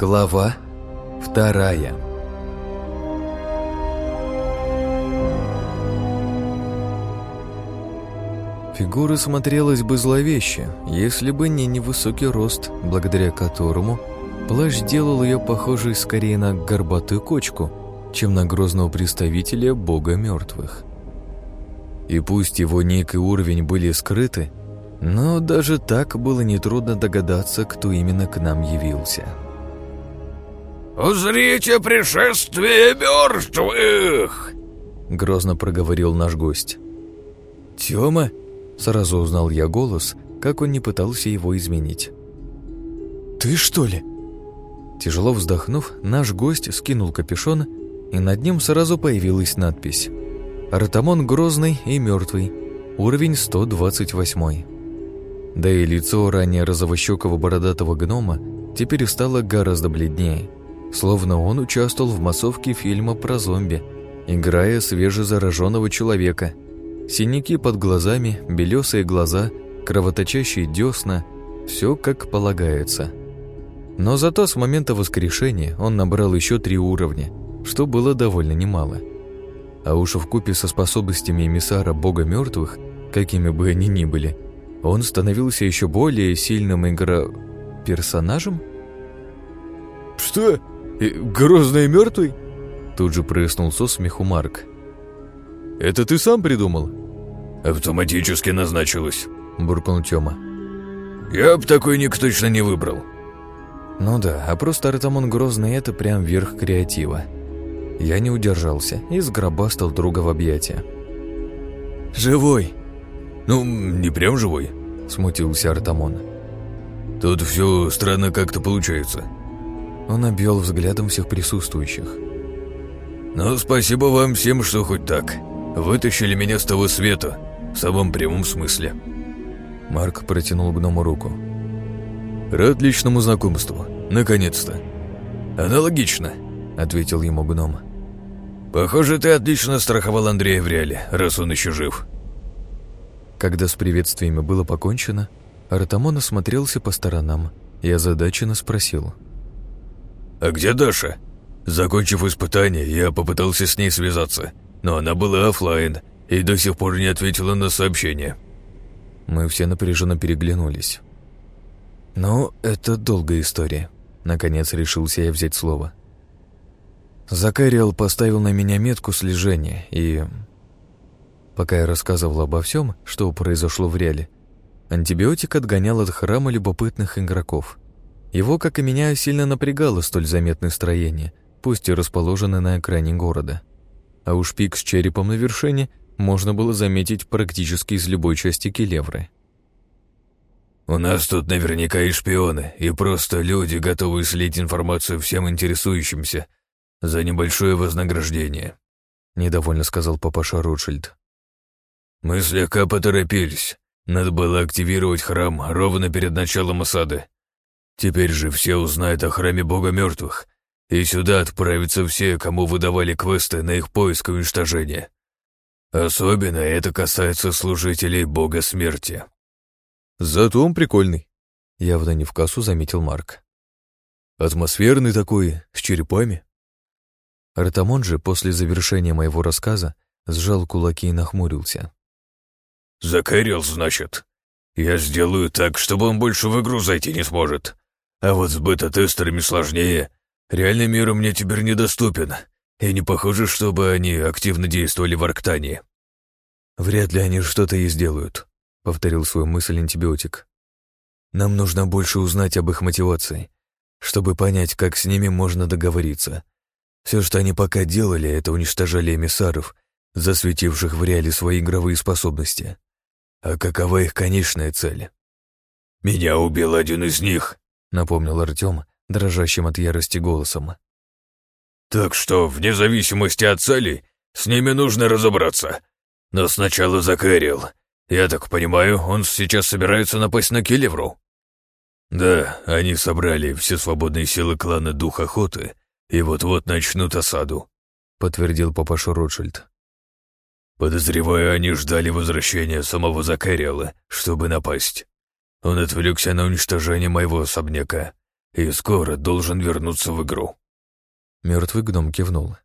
Глава вторая Фигура смотрелась бы зловеще, если бы не невысокий рост, благодаря которому плащ делал ее похожей скорее на горбатую кочку, чем на грозного представителя бога мертвых. И пусть его ник и уровень были скрыты, но даже так было нетрудно догадаться, кто именно к нам явился. «Узрите пришествие мертвых!» Грозно проговорил наш гость. «Тёма?» Сразу узнал я голос, как он не пытался его изменить. «Ты что ли?» Тяжело вздохнув, наш гость скинул капюшон, и над ним сразу появилась надпись «Артамон Грозный и мертвый, уровень 128». Да и лицо ранее розовощекого бородатого гнома теперь стало гораздо бледнее, словно он участвовал в массовке фильма про зомби, играя свежезараженного человека. Синяки под глазами, белесые глаза, кровоточащие десна – все как полагается. Но зато с момента воскрешения он набрал еще три уровня, что было довольно немало. А уж в купе со способностями эмиссара бога мертвых, какими бы они ни были – он становился еще более сильным игра... персонажем? «Что? Грозный и мертвый?» Тут же прыснул со смеху Марк. «Это ты сам придумал?» «Автоматически назначилось», — буркнул Тёма. «Я б такой ник точно не выбрал». Ну да, а просто Артамон Грозный — это прям верх креатива. Я не удержался и сгробастал друга в объятия. «Живой!» «Ну, не прям живой», — смутился Артамон. «Тут все странно как-то получается». Он обвел взглядом всех присутствующих. «Ну, спасибо вам всем, что хоть так. Вытащили меня с того света, в самом прямом смысле». Марк протянул гному руку. «Рад личному знакомству. Наконец-то». «Аналогично», — ответил ему гном. «Похоже, ты отлично страховал Андрея в реале, раз он еще жив». Когда с приветствиями было покончено, Артамон осмотрелся по сторонам и озадаченно спросил. «А где Даша?» Закончив испытание, я попытался с ней связаться, но она была офлайн и до сих пор не ответила на сообщение. Мы все напряженно переглянулись. «Ну, это долгая история», — наконец решился я взять слово. Закариал поставил на меня метку слежения, и Пока я рассказывал обо всем, что произошло в реале, антибиотик отгонял от храма любопытных игроков. Его, как и меня, сильно напрягало столь заметное строение, пусть и расположенное на экране города. А уж пик с черепом на вершине можно было заметить практически из любой части Келевры. «У нас тут наверняка и шпионы, и просто люди, готовые слить информацию всем интересующимся за небольшое вознаграждение», — недовольно сказал папаша Ротшильд. «Мы слегка поторопились. Надо было активировать храм ровно перед началом осады. Теперь же все узнают о храме Бога Мертвых, и сюда отправятся все, кому выдавали квесты на их поиск и уничтожение. Особенно это касается служителей Бога Смерти». «Зато он прикольный», — явно не в кассу заметил Марк. «Атмосферный такой, с черепами». Артамон же после завершения моего рассказа сжал кулаки и нахмурился. «Закарил, значит. Я сделаю так, чтобы он больше в игру зайти не сможет. А вот с бета-тестерами сложнее. Реальный мир мне теперь недоступен, и не похоже, чтобы они активно действовали в Арктании». «Вряд ли они что-то и сделают», — повторил свою мысль антибиотик. «Нам нужно больше узнать об их мотивации, чтобы понять, как с ними можно договориться. Все, что они пока делали, это уничтожали эмиссаров, засветивших в реале свои игровые способности. А какова их конечная цель? «Меня убил один из них», — напомнил Артем, дрожащим от ярости голосом. «Так что, вне зависимости от цели, с ними нужно разобраться. Но сначала Закэрил. Я так понимаю, он сейчас собирается напасть на Келевру?» «Да, они собрали все свободные силы клана Дух Охоты и вот-вот начнут осаду», — подтвердил папаша Ротшильд. Подозреваю, они ждали возвращения самого Закариэла, чтобы напасть. Он отвлекся на уничтожение моего особняка, и скоро должен вернуться в игру». Мертвый гном кивнул.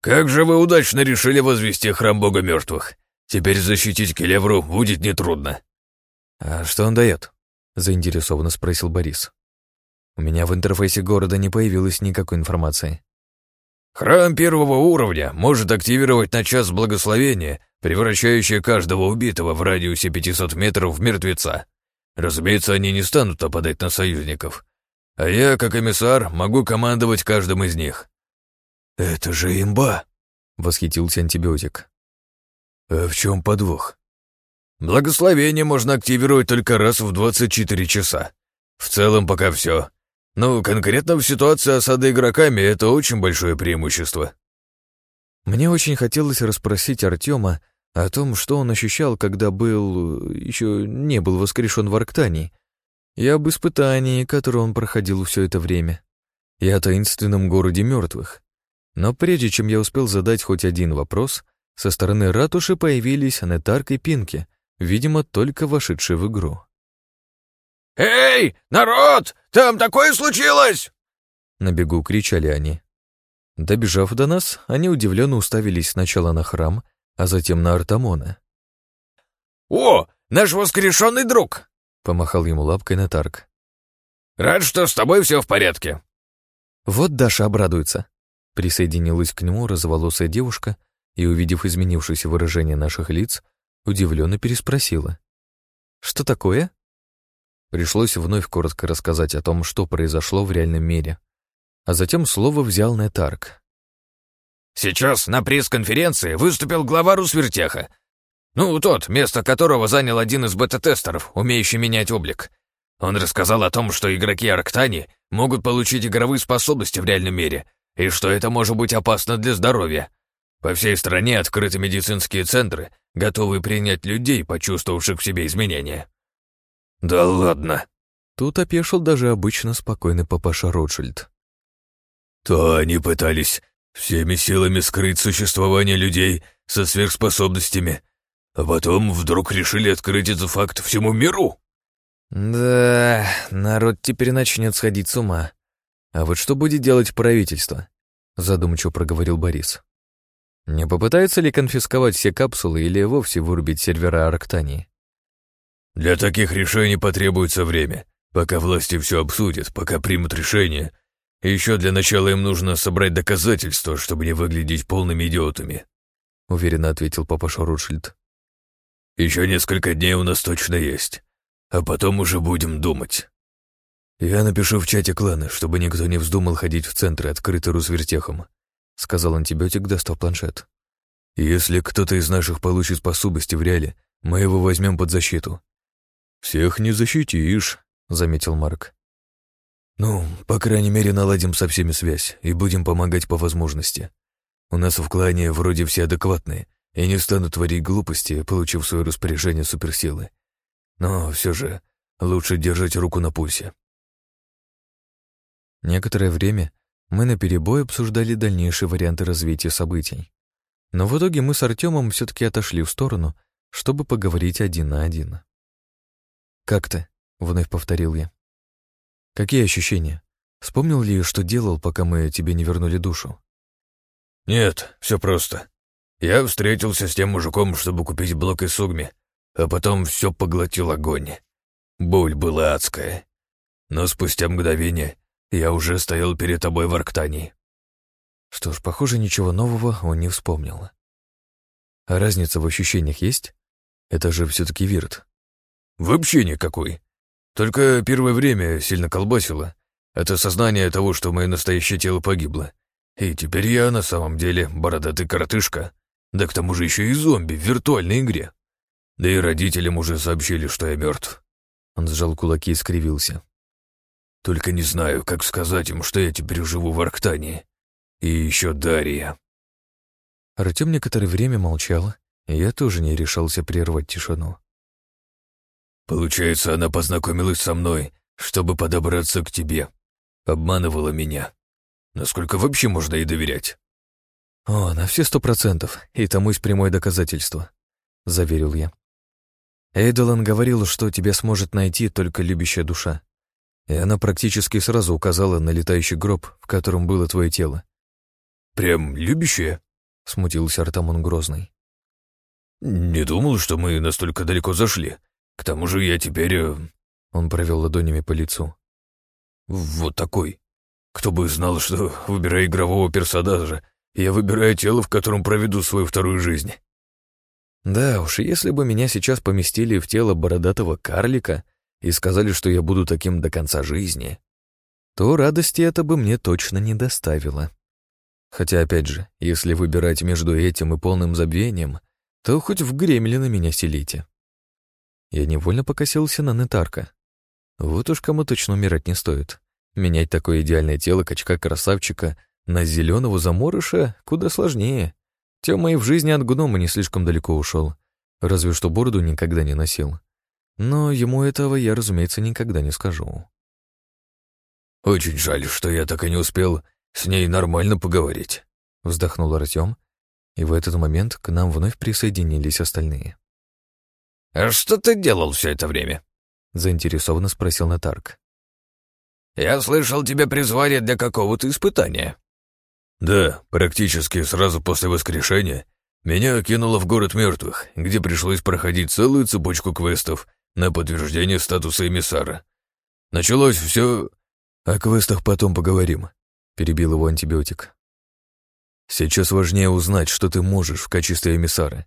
«Как же вы удачно решили возвести храм бога мертвых. Теперь защитить Келевру будет нетрудно». «А что он дает?» — заинтересованно спросил Борис. «У меня в интерфейсе города не появилось никакой информации». «Храм первого уровня может активировать на час благословения, превращающее каждого убитого в радиусе 500 метров в мертвеца. Разумеется, они не станут нападать на союзников. А я, как эмиссар, могу командовать каждым из них». «Это же имба!» — восхитился антибиотик. «А в чем подвох?» Благословение можно активировать только раз в 24 часа. В целом пока все. Ну, конкретно в ситуации осады игроками это очень большое преимущество. Мне очень хотелось расспросить Артема о том, что он ощущал, когда был... еще не был воскрешен в Арктании, и об испытании, которое он проходил все это время, и о таинственном городе мертвых. Но прежде чем я успел задать хоть один вопрос, со стороны ратуши появились Нетарк и Пинки — видимо, только вошедший в игру. «Эй, народ, там такое случилось!» На бегу кричали они. Добежав до нас, они удивленно уставились сначала на храм, а затем на Артамона. «О, наш воскрешенный друг!» — помахал ему лапкой Натарк. «Рад, что с тобой все в порядке». «Вот Даша обрадуется», — присоединилась к нему разволосая девушка и, увидев изменившееся выражение наших лиц, Удивленно переспросила. «Что такое?» Пришлось вновь коротко рассказать о том, что произошло в реальном мире. А затем слово взял Нетарк. «Сейчас на пресс-конференции выступил глава Русвертеха. Ну, тот, место которого занял один из бета-тестеров, умеющий менять облик. Он рассказал о том, что игроки Арктани могут получить игровые способности в реальном мире, и что это может быть опасно для здоровья. По всей стране открыты медицинские центры, готовые принять людей, почувствовавших в себе изменения. Да ладно. Тут опешил даже обычно спокойный папаша Ротшильд. То они пытались всеми силами скрыть существование людей со сверхспособностями, а потом вдруг решили открыть этот факт всему миру. Да, народ теперь начнет сходить с ума. А вот что будет делать правительство? Задумчиво проговорил Борис. Не попытаются ли конфисковать все капсулы или вовсе вырубить сервера Арктании? Для таких решений потребуется время, пока власти все обсудят, пока примут решение. Еще для начала им нужно собрать доказательства, чтобы не выглядеть полными идиотами», — уверенно ответил папаша Ротшильд. «Еще несколько дней у нас точно есть, а потом уже будем думать». «Я напишу в чате клана, чтобы никто не вздумал ходить в центры, открытый Русвертехом», — сказал антибиотик, достав планшет. «Если кто-то из наших получит способности в реале, мы его возьмем под защиту». «Всех не защитишь», — заметил Марк. «Ну, по крайней мере, наладим со всеми связь и будем помогать по возможности. У нас в клане вроде все адекватные и не станут творить глупости, получив свое распоряжение суперсилы. Но все же лучше держать руку на пульсе». Некоторое время мы наперебой обсуждали дальнейшие варианты развития событий. Но в итоге мы с Артемом все-таки отошли в сторону, чтобы поговорить один на один. «Как ты?» — вновь повторил я. «Какие ощущения? Вспомнил ли, что делал, пока мы тебе не вернули душу?» «Нет, все просто. Я встретился с тем мужиком, чтобы купить блок из сугми, а потом все поглотил огонь. Боль была адская. Но спустя мгновение я уже стоял перед тобой в Арктании. Что ж, похоже, ничего нового он не вспомнил. А разница в ощущениях есть? Это же все-таки Вирт. Вообще никакой. Только первое время сильно колбасило. Это сознание того, что мое настоящее тело погибло. И теперь я на самом деле бородатый коротышка. Да к тому же еще и зомби в виртуальной игре. Да и родителям уже сообщили, что я мертв. Он сжал кулаки и скривился. Только не знаю, как сказать им, что я теперь живу в Арктании. И еще Дарья». Артем некоторое время молчал, и я тоже не решался прервать тишину. «Получается, она познакомилась со мной, чтобы подобраться к тебе. Обманывала меня. Насколько вообще можно ей доверять?» «О, на все сто процентов, и тому есть прямое доказательство», — заверил я. Эйдолан говорил, что тебя сможет найти только любящая душа. И она практически сразу указала на летающий гроб, в котором было твое тело. «Прям любящая?» — смутился Артамон Грозный. «Не думал, что мы настолько далеко зашли. К тому же я теперь...» э, Он провел ладонями по лицу. «Вот такой. Кто бы знал, что, выбирая игрового персонажа, я выбираю тело, в котором проведу свою вторую жизнь». Да уж, если бы меня сейчас поместили в тело бородатого карлика и сказали, что я буду таким до конца жизни, то радости это бы мне точно не доставило. Хотя, опять же, если выбирать между этим и полным забвением, то хоть в гремлина меня селите. Я невольно покосился на Нетарка. Вот уж кому точно умирать не стоит. Менять такое идеальное тело качка-красавчика на зеленого заморыша куда сложнее. Тёма и в жизни от гнома не слишком далеко ушел, разве что бороду никогда не носил. Но ему этого я, разумеется, никогда не скажу. «Очень жаль, что я так и не успел с ней нормально поговорить», — вздохнул Артём, и в этот момент к нам вновь присоединились остальные. «А что ты делал все это время?» — заинтересованно спросил Натарк. «Я слышал, тебя призвали для какого-то испытания». Да, практически сразу после воскрешения меня кинуло в город мертвых, где пришлось проходить целую цепочку квестов на подтверждение статуса эмиссара. Началось все... О квестах потом поговорим, перебил его антибиотик. Сейчас важнее узнать, что ты можешь в качестве эмиссара.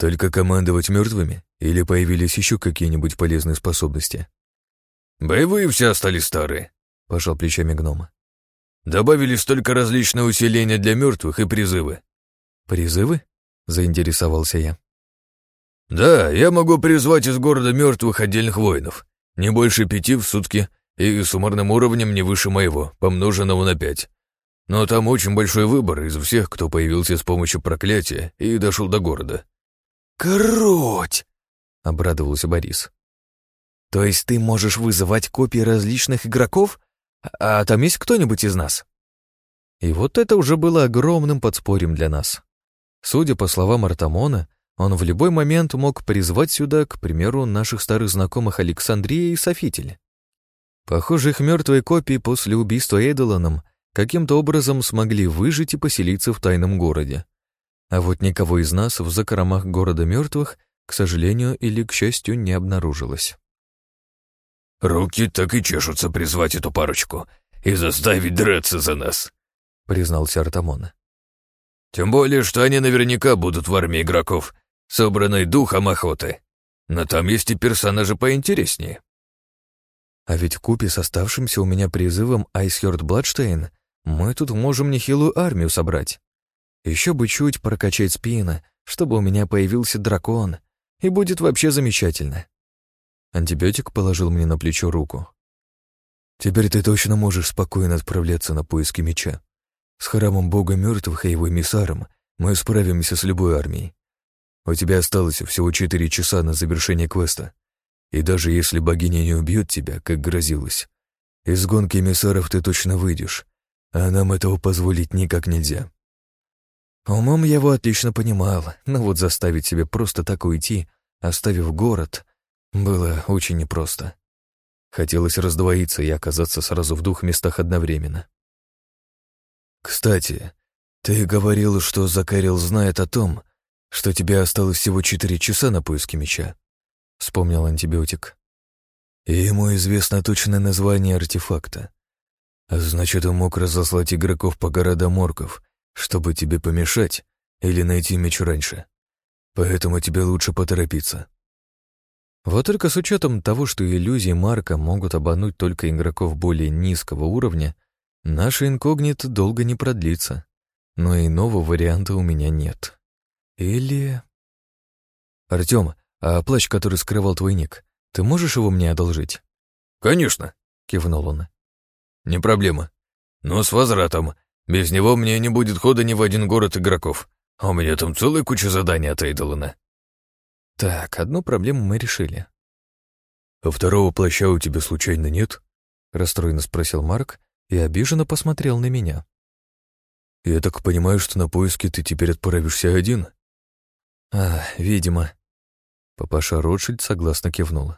Только командовать мертвыми или появились еще какие-нибудь полезные способности? Боевые все остались старые, пожал плечами гнома. Добавились только различные усиления для мертвых и призывы. Призывы? Заинтересовался я. Да, я могу призвать из города мертвых отдельных воинов. Не больше пяти в сутки и суммарным уровнем не выше моего, помноженного на пять. Но там очень большой выбор из всех, кто появился с помощью проклятия и дошел до города. «Круть!» — обрадовался Борис. «То есть ты можешь вызывать копии различных игроков? А там есть кто-нибудь из нас?» И вот это уже было огромным подспорьем для нас. Судя по словам Артамона, он в любой момент мог призвать сюда, к примеру, наших старых знакомых Александрия и Софитель. Похоже, их мертвые копии после убийства Эйдоланом каким-то образом смогли выжить и поселиться в тайном городе. А вот никого из нас в закромах города мертвых, к сожалению или к счастью, не обнаружилось. «Руки так и чешутся призвать эту парочку и заставить драться за нас», — признался Артамон. «Тем более, что они наверняка будут в армии игроков, собранной духом охоты. Но там есть и персонажи поинтереснее». А ведь в купе с оставшимся у меня призывом Айсхёрд Бладштейн мы тут можем нехилую армию собрать. Еще бы чуть прокачать спина, чтобы у меня появился дракон, и будет вообще замечательно. Антибиотик положил мне на плечо руку. «Теперь ты точно можешь спокойно отправляться на поиски меча. С храмом бога мертвых и его эмиссаром мы справимся с любой армией. У тебя осталось всего четыре часа на завершение квеста. И даже если богиня не убьет тебя, как грозилось, из гонки эмиссаров ты точно выйдешь, а нам этого позволить никак нельзя». Умом я его отлично понимал, но вот заставить себя просто так уйти, оставив город, было очень непросто. Хотелось раздвоиться и оказаться сразу в двух местах одновременно. «Кстати, ты говорил, что Закарил знает о том, что тебе осталось всего четыре часа на поиски меча», — вспомнил антибиотик. «И ему известно точное название артефакта. Значит, он мог разослать игроков по городам орков, чтобы тебе помешать или найти меч раньше. Поэтому тебе лучше поторопиться». Вот только с учетом того, что иллюзии Марка могут обмануть только игроков более низкого уровня, наш инкогнит долго не продлится. Но иного варианта у меня нет. Или... Артём, а плащ, который скрывал твой ник, ты можешь его мне одолжить? Конечно, кивнул он. Не проблема. Но с возвратом. Без него мне не будет хода ни в один город игроков. А у меня там целая куча заданий от Эйдолана. Так, одну проблему мы решили. «А второго плаща у тебя случайно нет?» — расстроенно спросил Марк и обиженно посмотрел на меня. «Я так понимаю, что на поиски ты теперь отправишься один?» «А, видимо». Папаша Ротшильд согласно кивнул.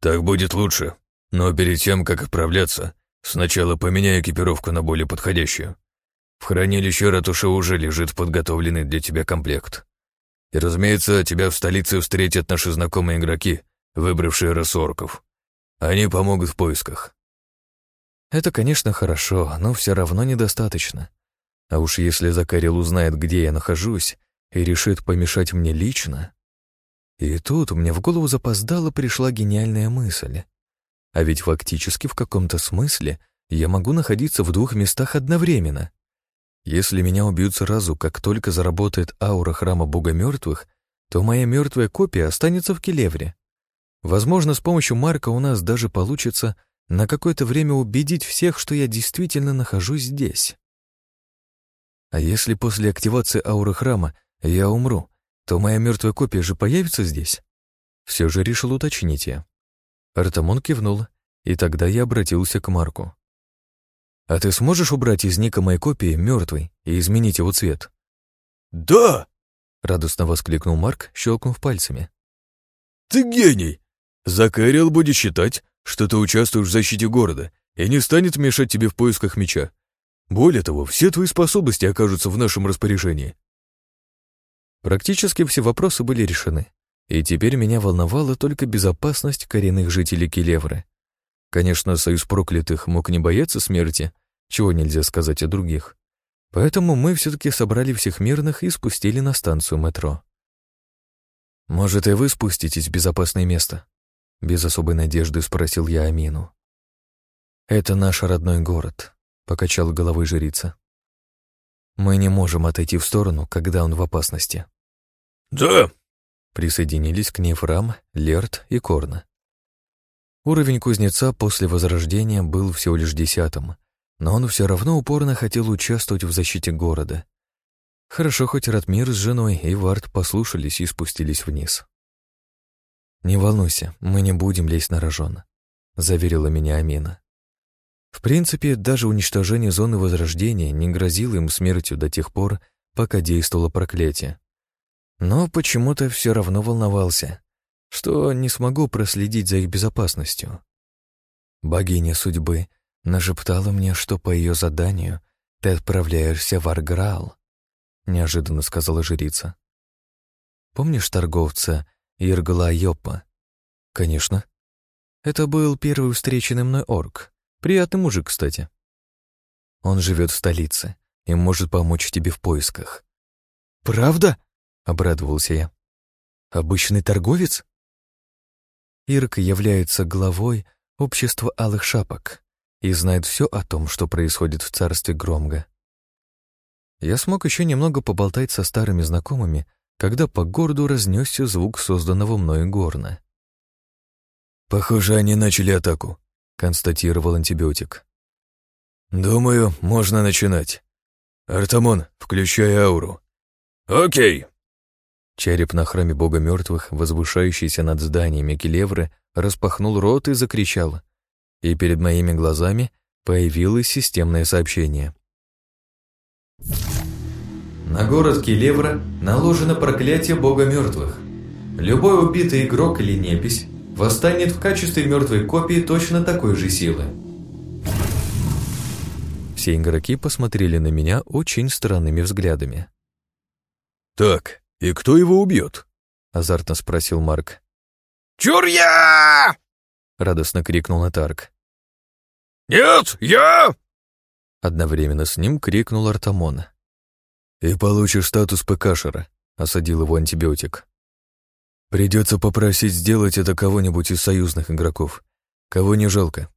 «Так будет лучше. Но перед тем, как отправляться, сначала поменяй экипировку на более подходящую. В хранилище ратуши уже лежит подготовленный для тебя комплект. И, разумеется, тебя в столице встретят наши знакомые игроки, выбравшие рассорков. Они помогут в поисках. Это, конечно, хорошо, но все равно недостаточно. А уж если Закарил узнает, где я нахожусь, и решит помешать мне лично... И тут мне в голову запоздало пришла гениальная мысль. А ведь фактически в каком-то смысле я могу находиться в двух местах одновременно. Если меня убьют сразу, как только заработает аура храма бога мертвых, то моя мертвая копия останется в Келевре. Возможно, с помощью Марка у нас даже получится на какое-то время убедить всех, что я действительно нахожусь здесь. А если после активации ауры храма я умру, то моя мертвая копия же появится здесь? Все же решил уточнить я. Артамон кивнул, и тогда я обратился к Марку. «А ты сможешь убрать из ника моей копии мертвый и изменить его цвет?» «Да!» — радостно воскликнул Марк, щелкнув пальцами. «Ты гений! Закэрил будет считать, что ты участвуешь в защите города и не станет мешать тебе в поисках меча. Более того, все твои способности окажутся в нашем распоряжении». Практически все вопросы были решены. И теперь меня волновала только безопасность коренных жителей Келевры. Конечно, союз проклятых мог не бояться смерти, чего нельзя сказать о других. Поэтому мы все-таки собрали всех мирных и спустили на станцию метро. «Может, и вы спуститесь в безопасное место?» Без особой надежды спросил я Амину. «Это наш родной город», — покачала головой жрица. «Мы не можем отойти в сторону, когда он в опасности». «Да, Присоединились к ней Фрам, Лерт и Корна. Уровень кузнеца после возрождения был всего лишь десятым, но он все равно упорно хотел участвовать в защите города. Хорошо, хоть Ратмир с женой и Вард послушались и спустились вниз. «Не волнуйся, мы не будем лезть на рожон», — заверила меня Амина. В принципе, даже уничтожение зоны возрождения не грозило им смертью до тех пор, пока действовало проклятие но почему-то все равно волновался, что не смогу проследить за их безопасностью. Богиня судьбы нашептала мне, что по ее заданию ты отправляешься в Арграл, неожиданно сказала жрица. Помнишь торговца Иргла Йопа? Конечно. Это был первый встреченный мной орк. Приятный мужик, кстати. Он живет в столице и может помочь тебе в поисках. Правда? — обрадовался я. «Обычный торговец?» Ирк является главой общества алых шапок и знает все о том, что происходит в царстве Громга. Я смог еще немного поболтать со старыми знакомыми, когда по городу разнесся звук созданного мною горна. «Похоже, они начали атаку», — констатировал антибиотик. «Думаю, можно начинать. Артамон, включай ауру». «Окей», Череп на храме бога мертвых, возвышающийся над зданиями Келевры, распахнул рот и закричал. И перед моими глазами появилось системное сообщение. На город Келевра наложено проклятие бога мертвых. Любой убитый игрок или непись восстанет в качестве мертвой копии точно такой же силы. Все игроки посмотрели на меня очень странными взглядами. «Так, «И кто его убьет?» — азартно спросил Марк. «Чур я!» — радостно крикнул Атарк. «Нет, я!» Одновременно с ним крикнул Артамон. «И получишь статус ПКшера», — осадил его антибиотик. «Придется попросить сделать это кого-нибудь из союзных игроков. Кого не жалко».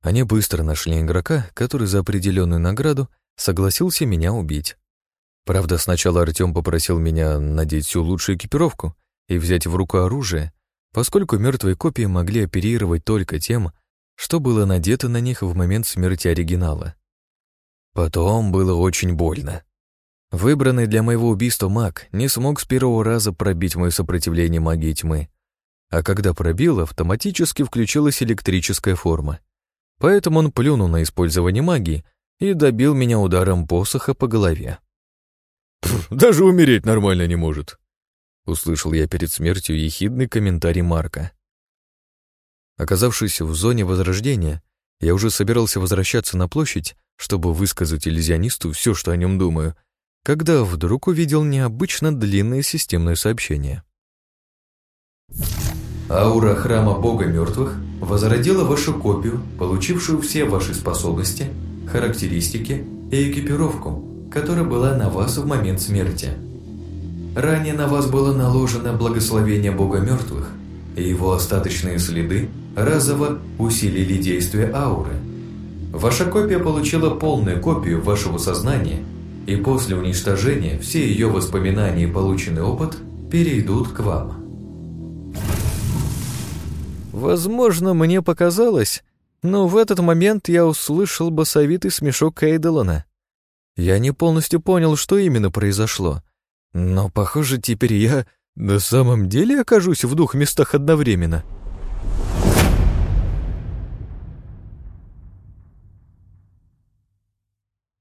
Они быстро нашли игрока, который за определенную награду согласился меня убить. Правда, сначала Артем попросил меня надеть всю лучшую экипировку и взять в руку оружие, поскольку мертвые копии могли оперировать только тем, что было надето на них в момент смерти оригинала. Потом было очень больно. Выбранный для моего убийства маг не смог с первого раза пробить мое сопротивление магии тьмы, а когда пробил, автоматически включилась электрическая форма. Поэтому он плюнул на использование магии и добил меня ударом посоха по голове. Даже умереть нормально не может. Услышал я перед смертью ехидный комментарий Марка. Оказавшись в зоне возрождения, я уже собирался возвращаться на площадь, чтобы высказать иллюзионисту все, что о нем думаю, когда вдруг увидел необычно длинное системное сообщение. Аура храма Бога мертвых возродила вашу копию, получившую все ваши способности, характеристики и экипировку, которая была на вас в момент смерти. Ранее на вас было наложено благословение Бога мертвых, и его остаточные следы разово усилили действие ауры. Ваша копия получила полную копию вашего сознания, и после уничтожения все ее воспоминания и полученный опыт перейдут к вам. Возможно, мне показалось, но в этот момент я услышал басовитый смешок Эйдолана. Я не полностью понял, что именно произошло, но, похоже, теперь я на самом деле окажусь в двух местах одновременно —